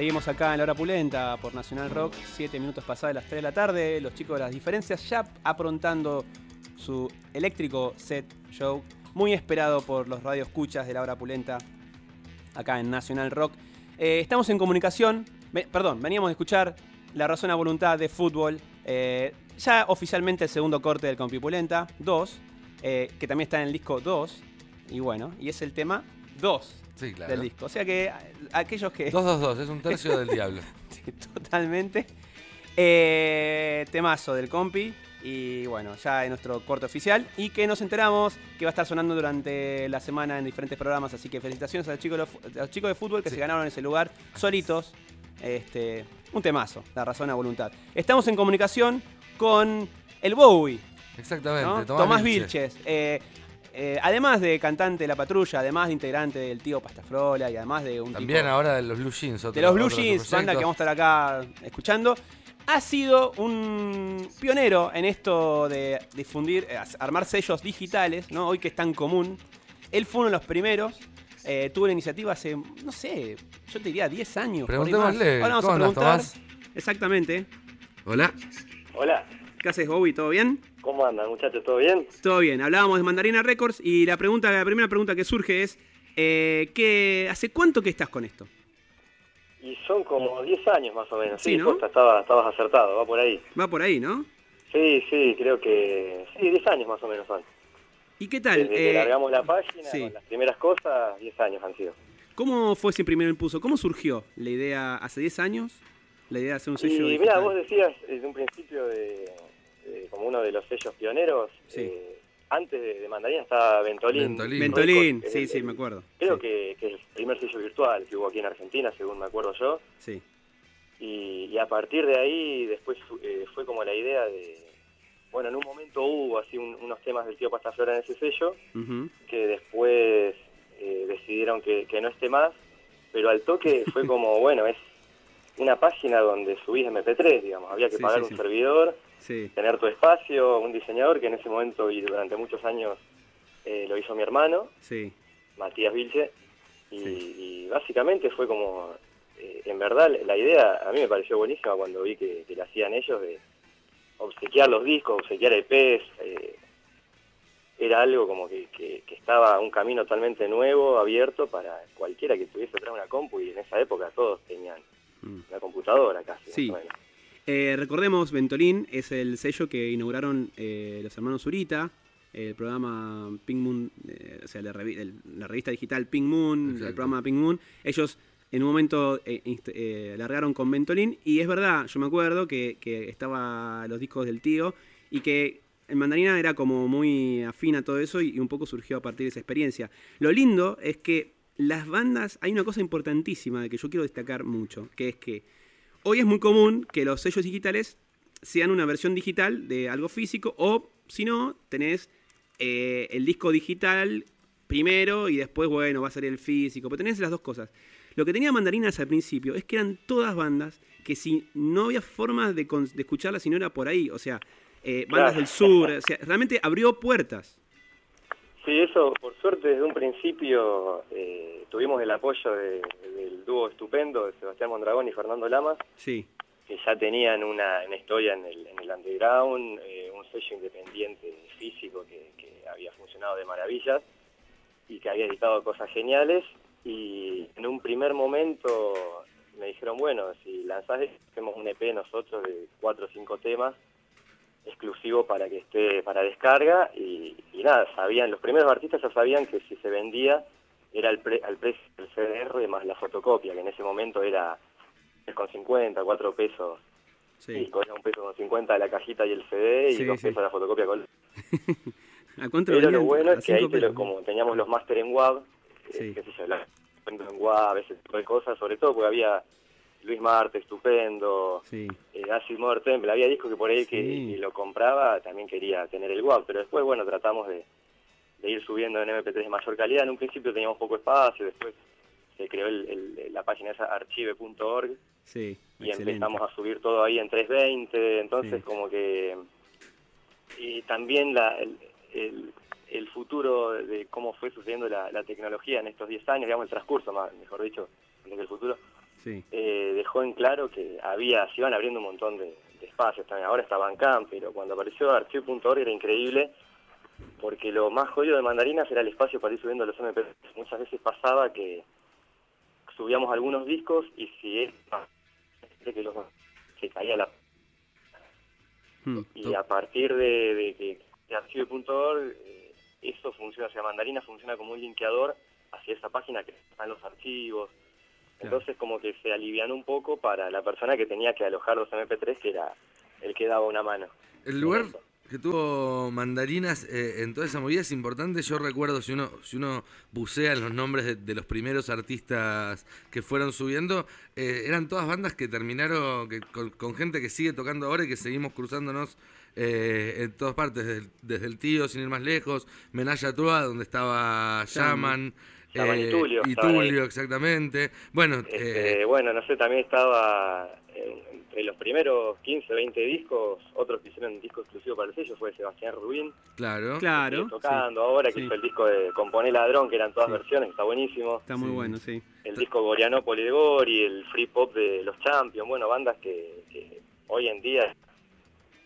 Seguimos acá en la hora pulenta por Nacional Rock, 7 minutos pasadas las 3 de la tarde. Los chicos de las diferencias ya aprontando su eléctrico set show, muy esperado por los radioescuchas de la hora pulenta acá en Nacional Rock. Eh, estamos en comunicación, perdón, veníamos a escuchar La razón a voluntad de fútbol, eh, ya oficialmente el segundo corte del Compipulenta, 2, eh, que también está en el disco 2, y bueno, y es el tema 2 del disco. O sea que aquellos que... 222, es un tercio del diablo. Sí, totalmente. Eh, temazo del compi. Y bueno, ya en nuestro corte oficial. Y que nos enteramos que va a estar sonando durante la semana en diferentes programas. Así que felicitaciones a los chicos, de, los chicos de fútbol que se ganaron ese lugar solitos. Este, un temazo, la razón a voluntad. Estamos en comunicación con el Bowie. Exactamente, Tomás, Vilches. Eh, eh, además de cantante de la patrulla, además de integrante del tío Pastafrola y además de un También ahora de los Blue Jeans. de los Blue Jeans, banda que vamos a estar acá escuchando. Ha sido un pionero en esto de difundir, eh, armar sellos digitales, ¿no? Hoy que es tan común. Él fue uno de los primeros. Eh, tuvo la iniciativa hace, no sé, yo te diría 10 años. Preguntémosle. Ahora vamos a preguntar. Exactamente. Hola. Hola. ¿Qué haces, Bobby? ¿Todo bien? ¿Cómo andan, muchachos? ¿Todo bien? Todo bien. Hablábamos de Mandarina Records y la pregunta, la primera pregunta que surge es, eh, ¿qué, ¿hace cuánto que estás con esto? Y son como 10 años más o menos. Sí, ¿no? estabas, acertado, va por ahí. Va por ahí, ¿no? Sí, sí, creo que... Sí, 10 años más o menos son. ¿Y qué tal? Desde que eh, largamos la página, las primeras cosas, 10 años han sido. ¿Cómo fue ese primer impulso? ¿Cómo surgió la idea hace 10 años? La idea de hacer un sello Y mira, vos decías desde un principio de eh, como uno de los sellos pioneros. Eh, antes de, Mandarina estaba Ventolín. Ventolín, sí, sí, me acuerdo. Creo que, es el primer sello virtual que hubo aquí en Argentina, según me acuerdo yo. Sí. Y, a partir de ahí, después eh, fue como la idea de. Bueno, en un momento hubo así unos temas del tío Pastaflora en ese sello, que después decidieron que, que no esté más, pero al toque fue como, bueno, es una página donde subís MP3, digamos, había que pagar un servidor tener tu espacio, un diseñador que en ese momento y durante muchos años eh, lo hizo mi hermano, Matías Vilche, y, básicamente fue como, eh, en verdad la idea a mí me pareció buenísima cuando vi que, que la hacían ellos de obsequiar los discos, obsequiar EPs, eh, era algo como que, que, estaba un camino totalmente nuevo, abierto para cualquiera que tuviese atrás una compu y en esa época todos tenían mm. una computadora casi. Sí. Eh, recordemos, Ventolín es el sello que inauguraron eh, los hermanos Zurita, el programa Pink Moon, eh, o sea, la, revista digital Pink Moon, el programa Pink Moon. Ellos en un momento largaron con Ventolín y es verdad, yo me acuerdo que, que estaba los discos del tío y que el mandarina era como muy afín a todo eso y, un poco surgió a partir de esa experiencia. Lo lindo es que las bandas, hay una cosa importantísima de que yo quiero destacar mucho, que es que Hoy es muy común que los sellos digitales sean una versión digital de algo físico o si no, tenés eh, el disco digital primero y después, bueno, va a ser el físico, pero tenés las dos cosas. Lo que tenía Mandarinas al principio es que eran todas bandas que si no había forma de, escucharlas si no era por ahí, o sea, eh, bandas del sur, o sea, realmente abrió puertas. Sí, eso por suerte desde un principio eh, tuvimos el apoyo del dúo estupendo de Sebastián Mondragón y Fernando Lamas, sí. que ya tenían una, historia en el, underground, eh, un sello independiente físico que, había funcionado de maravillas y que había editado cosas geniales y en un primer momento me dijeron, bueno, si lanzás hacemos un EP nosotros de cuatro o cinco temas exclusivo para que esté para descarga y, nada, sabían, los primeros artistas ya sabían que si se vendía era al, al precio del CDR más la fotocopia, que en ese momento era con 50, 4 pesos. Sí. Y un peso con 50 de la cajita y el CD y dos pesos la fotocopia con... ¿A cuánto Pero lo bueno es que ahí, como teníamos los máster en WAV, eh, qué sé yo, en WAV, ese tipo de cosas, sobre todo porque había Luis Marte, estupendo, sí. eh, Acid Mother Temple, había discos que por ahí que, lo compraba también quería tener el WAV, pero después, bueno, tratamos de, ir subiendo en MP3 de mayor calidad. En un principio teníamos poco espacio, después se creó el, la página esa archive.org sí, y empezamos a subir todo ahí en 320, entonces como que... Y también la, el, el, futuro de cómo fue sucediendo la, tecnología en estos 10 años, digamos el transcurso, más, mejor dicho, de que el futuro eh, dejó en claro que había, se iban abriendo un montón de, espacios también. Ahora está Bandcamp, pero cuando apareció Archive.org era increíble porque lo más jodido de Mandarinas era el espacio para ir subiendo los MP3. Muchas veces pasaba que subíamos algunos discos y si es que los se caía la hmm. y a partir de, que de archive.org eh, eso funciona, o sea, Mandarina funciona como un linkeador hacia esa página que están los archivos. Entonces como que se alivian un poco para la persona que tenía que alojar los MP3, que era el que daba una mano. El lugar que tuvo mandarinas eh, en toda esa movida es importante. Yo recuerdo, si uno, si uno bucea en los nombres de, los primeros artistas que fueron subiendo, eh, eran todas bandas que terminaron que, con, gente que sigue tocando ahora y que seguimos cruzándonos eh, en todas partes, desde, el tío, sin ir más lejos, Menaya Trua, donde estaba Shaman. Y Tulio. Y Tulio, exactamente. Bueno, este, bueno, no sé, también estaba entre los primeros 15, 20 discos, otros que hicieron un disco exclusivo para el sello fue Sebastián Rubín. Claro, claro. Tocando ahora, que hizo el disco de Componé Ladrón, que eran todas versiones, está buenísimo. Está muy bueno, sí. El disco Gorianópolis de Gori, el Free Pop de Los Champions, bueno, bandas que, que hoy en día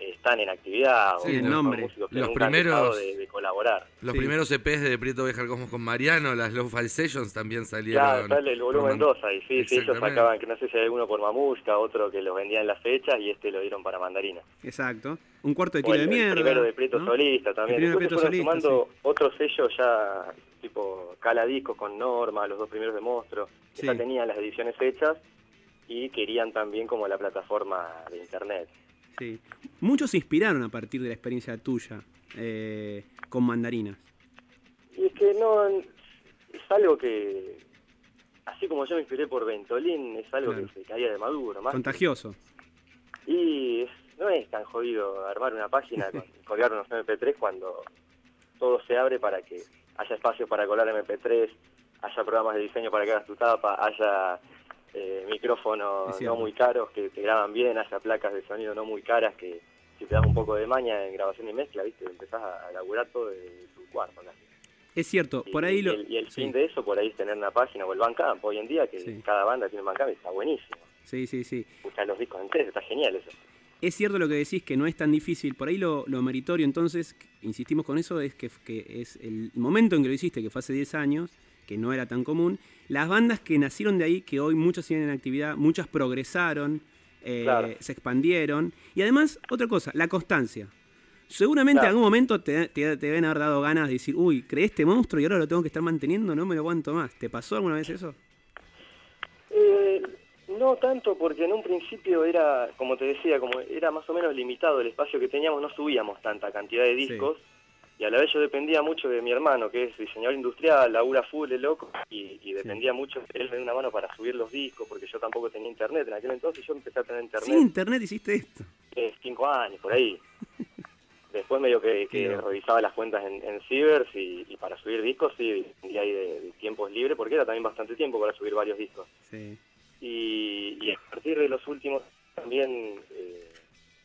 están en actividad sí, el nombre. los primeros de, colaborar. Los primeros EPs de Prieto Viajar Cosmos con Mariano, las Low File Sessions también salieron. Claro, sale el volumen 2 ahí, sí, sí, ellos sacaban, que no sé si hay uno por Mamusca, otro que los vendía en las fechas y este lo dieron para Mandarina. Exacto, un cuarto de kilo de mierda. El primero de Prieto Solista también. Después se fueron sumando otros sellos ya, tipo Cala Disco con Norma, los dos primeros de Monstruo, que ya tenían las ediciones hechas y querían también como la plataforma de internet. Muchos se inspiraron a partir de la experiencia tuya eh, con mandarinas. Y es que no, es algo que, así como yo me inspiré por Ventolín, es algo que se caía de maduro. Más Contagioso. Y no es tan jodido armar una página, con, colgar unos MP3 cuando todo se abre para que haya espacio para colar MP3, haya programas de diseño para que hagas tu tapa, haya eh, micrófonos no muy caros que te graban bien, haya placas de sonido no muy caras que si te das un poco de maña en grabación y mezcla, viste, empezás a, laburar todo tu cuarto. Es cierto, por ahí lo... Y el, fin de eso por ahí es tener una página o el Bandcamp hoy en día, que cada banda tiene un Bandcamp está buenísimo. Sí, sí, sí. Escuchar los discos enteros, está genial eso. Es cierto lo que decís, que no es tan difícil. Por ahí lo, meritorio, entonces, insistimos con eso, es que, que es el momento en que lo hiciste, que fue hace 10 años, que no era tan común. Las bandas que nacieron de ahí, que hoy muchas siguen en actividad, muchas progresaron, eh, se expandieron. Y además, otra cosa, la constancia. Seguramente en algún momento te, te, deben haber dado ganas de decir, uy, creé este monstruo y ahora lo tengo que estar manteniendo, no me lo aguanto más. ¿Te pasó alguna vez eso? Eh, no tanto, porque en un principio era, como te decía, como era más o menos limitado el espacio que teníamos, no subíamos tanta cantidad de discos y a la vez yo dependía mucho de mi hermano, que es diseñador industrial, labura full, el loco, y, dependía mucho de él me dio una mano para subir los discos, porque yo tampoco tenía internet en aquel entonces, yo empecé a tener internet. ¿Sin internet hiciste esto? Eh, cinco años, por ahí. Después medio que, que revisaba las cuentas en, en Cibers y, para subir discos, sí, y ahí de, tiempos libres, porque era también bastante tiempo para subir varios discos. Sí. Y, a partir de los últimos también, eh,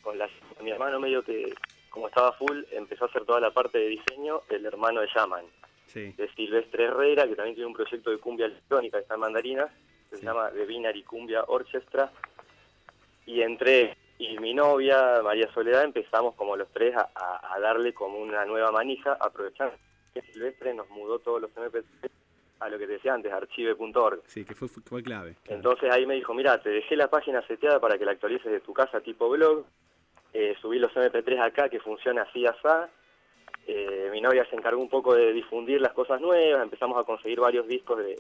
con, la, con mi hermano medio que como estaba full, empezó a hacer toda la parte de diseño el hermano de Yaman, de Silvestre Herrera, que también tiene un proyecto de cumbia electrónica que está en Mandarinas, que se llama The Binary Cumbia Orchestra. Y entre y mi novia, María Soledad, empezamos como los tres a, darle como una nueva manija, aprovechando que Silvestre nos mudó todos los MP3 a lo que te decía antes, archive.org. Sí, que fue, fue clave. Entonces ahí me dijo, mira, te dejé la página seteada para que la actualices de tu casa tipo blog, eh, subí los MP3 acá, que funciona así, así. Eh, mi novia se encargó un poco de difundir las cosas nuevas, empezamos a conseguir varios discos de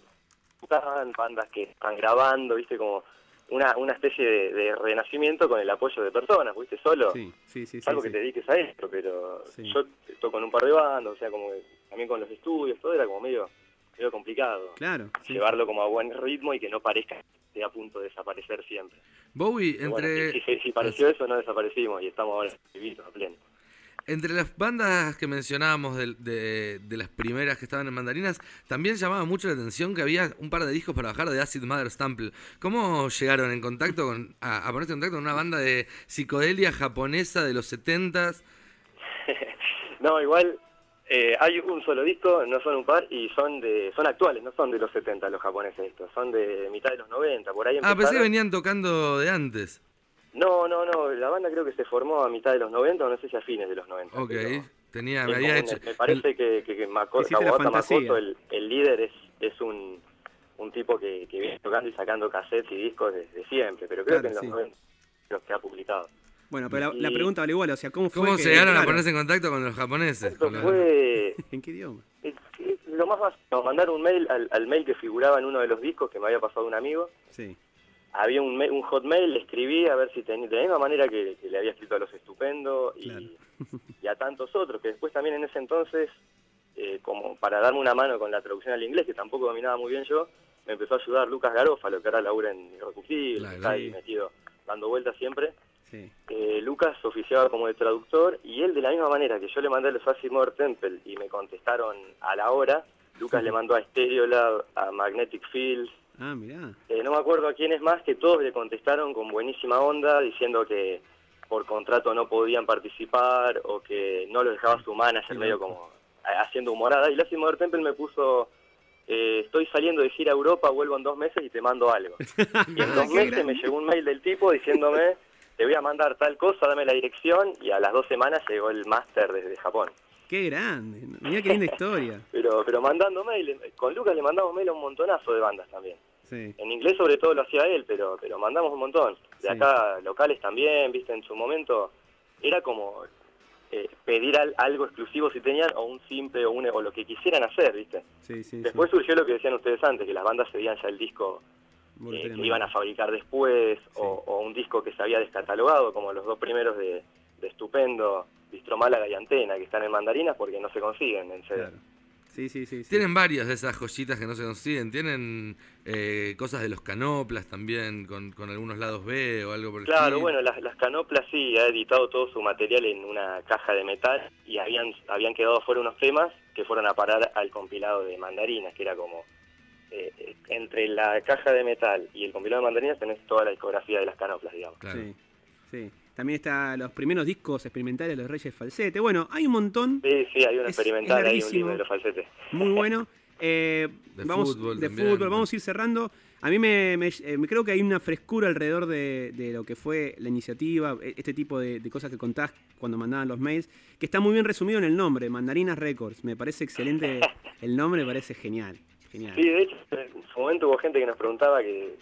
bandas que están grabando, viste, como una, una especie de, renacimiento con el apoyo de personas, viste, solo. Sí, sí, sí. Algo que te dediques a esto, pero yo toco en un par de bandas, o sea, como también con los estudios, todo era como medio, medio complicado. Claro. Llevarlo como a buen ritmo y que no parezca esté a punto de desaparecer siempre. Bowie, entre... si, pareció eso, no desaparecimos y estamos ahora vivitos a pleno. Entre las bandas que mencionábamos de, las primeras que estaban en Mandarinas, también llamaba mucho la atención que había un par de discos para bajar de Acid Mother Stample. ¿Cómo llegaron en contacto con, a, ponerse en contacto con una banda de psicodelia japonesa de los 70s? no, igual Eh, hay un solo disco, no son un par, y son de son actuales, no son de los 70 los japoneses estos, son de mitad de los 90, por ahí Ah, pensé que venían tocando de antes. No, no, no, la banda creo que se formó a mitad de los 90, o no sé si a fines de los 90. Ok, tenía, me había hecho... Me parece que, que, que Makoto, Makoto, el, el líder, es, es un, un tipo que, que viene tocando y sacando cassettes y discos desde siempre, pero creo que en los 90 los que ha publicado. Bueno, pero la, pregunta vale igual, o sea, ¿cómo fue ¿Cómo se llegaron a ponerse en contacto con los japoneses? fue... ¿En qué idioma? lo más básico, mandar un mail al, al, mail que figuraba en uno de los discos que me había pasado un amigo. Sí. Había un, un hotmail, le escribí a ver si tenía, de la misma manera que, le había escrito a Los Estupendo y, y, a tantos otros, que después también en ese entonces, eh, como para darme una mano con la traducción al inglés, que tampoco dominaba muy bien yo, me empezó a ayudar Lucas Garófalo, que ahora labura en Irrecuptible, está ahí metido dando vueltas siempre. Eh, Lucas oficiaba como de traductor y él de la misma manera que yo le mandé a los More Temple y me contestaron a la hora, Lucas le mandó a Stereolab, a Magnetic Fields, ah, mirá. Eh, no me acuerdo a quién es más, que todos le contestaron con buenísima onda diciendo que por contrato no podían participar o que no lo dejaba su manager medio como haciendo humorada. Y More Temple me puso eh, estoy saliendo de gira a Europa, vuelvo en dos meses y te mando algo. Y en dos meses me llegó un mail del tipo diciéndome, te voy a mandar tal cosa, dame la dirección, y a las dos semanas llegó el máster desde Japón. Qué grande, mira qué linda historia. pero, pero mandando mail, con Lucas le mandamos mail a un montonazo de bandas también. En inglés sobre todo lo hacía él, pero, pero mandamos un montón. De acá locales también, viste, en su momento era como eh, pedir algo exclusivo si tenían, o un simple, o, un, o lo que quisieran hacer, ¿viste? Después surgió lo que decían ustedes antes, que las bandas cedían ya el disco eh, que iban a fabricar después, o, un disco que se había descatalogado, como los dos primeros de, de Estupendo, Distro Málaga y Antena, que están en mandarinas porque no se consiguen en CD. Sí, sí, sí, Tienen varias de esas joyitas que no se consiguen. Tienen eh, cosas de los canoplas también, con, con, algunos lados B o algo por el Claro, bueno, las, las canoplas sí, ha editado todo su material en una caja de metal y habían, habían quedado fuera unos temas que fueron a parar al compilado de mandarinas, que era como eh, entre la caja de metal y el compilado de mandarinas tenés toda la discografía de las canoplas, digamos. Sí, sí. También está los primeros discos experimentales de los Reyes Falsete. Bueno, hay un montón. Sí, sí, hay un experimental ahí, un libro de los Falsete. Muy bueno. Eh, de vamos, fútbol. De fútbol, vamos a ir cerrando. A mí me, eh, me, creo que hay una frescura alrededor de, de, lo que fue la iniciativa, e, este tipo de, cosas que contás cuando mandaban los mails, que está muy bien resumido en el nombre, Mandarinas Records. Me parece excelente el nombre, me parece genial. Genial. Sí, de hecho, en su momento hubo gente que nos preguntaba que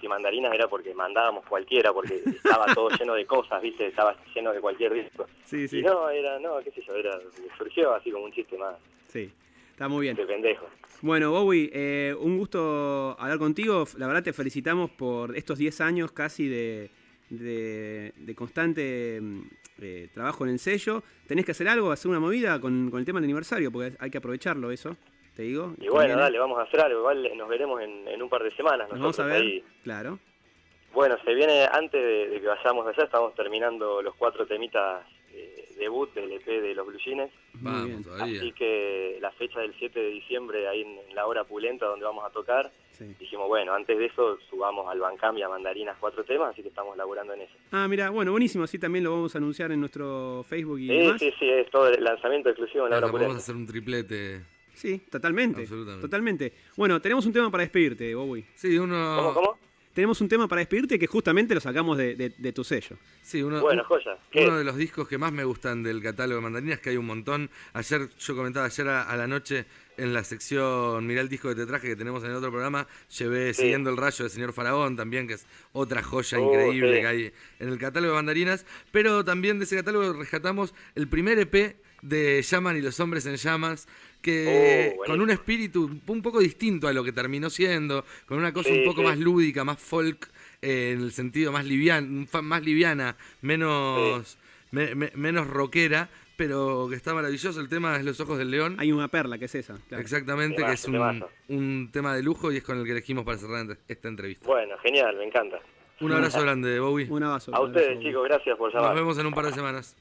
si mandarinas era porque mandábamos cualquiera, porque estaba todo lleno de cosas, ¿viste? Estaba lleno de cualquier disco. Sí, sí. Y no, era, no, qué sé yo, era, surgió así como un chiste más. Sí, está muy bien. De pendejo. Bueno, Bowie, eh, un gusto hablar contigo. La verdad te felicitamos por estos 10 años casi de, de, constante mm, eh, trabajo en el sello. ¿Tenés que hacer algo, hacer una movida con, con el tema del aniversario? Porque hay que aprovecharlo eso te digo. Y bueno, dale, vamos a hacer algo. Igual nos veremos en, un par de semanas. Nos vamos a ver, claro. Bueno, se viene antes de, que vayamos allá, estamos terminando los cuatro temitas eh, debut del EP de los Blue Jeans. Vamos, Así que la fecha del 7 de diciembre, ahí en, la hora pulenta donde vamos a tocar, dijimos, bueno, antes de eso subamos al Bancam y a Mandarinas cuatro temas, así que estamos laburando en eso. Ah, mira, bueno, buenísimo, así también lo vamos a anunciar en nuestro Facebook y sí, Sí, sí, es todo el lanzamiento exclusivo en la hora pulenta. Vamos a hacer un triplete Sí, totalmente. Totalmente. Bueno, tenemos un tema para despedirte, Bowie. Sí, uno. ¿Cómo, cómo? Tenemos un tema para despedirte que justamente lo sacamos de, tu sello. Sí, uno, bueno, joya. uno de los discos que más me gustan del catálogo de mandarinas, que hay un montón. Ayer, yo comentaba ayer a, la noche en la sección Mirá el disco que te traje que tenemos en el otro programa, llevé Siguiendo el rayo del señor Faraón también, que es otra joya uh, increíble que hay en el catálogo de mandarinas. Pero también de ese catálogo rescatamos el primer EP de Llaman y los hombres en llamas, que oh, con un espíritu un poco distinto a lo que terminó siendo, con una cosa un poco más lúdica, más folk, eh, en el sentido más, livian, más liviana, menos, menos rockera, pero que está maravilloso. El tema es Los Ojos del León. Hay una perla, que es esa. Exactamente, que es un, un, tema de lujo y es con el que elegimos para cerrar esta entrevista. Bueno, genial, me encanta. Un abrazo grande, Bowie. Un abrazo. A ustedes, chicos, gracias por llamar. Nos vemos en un par de semanas.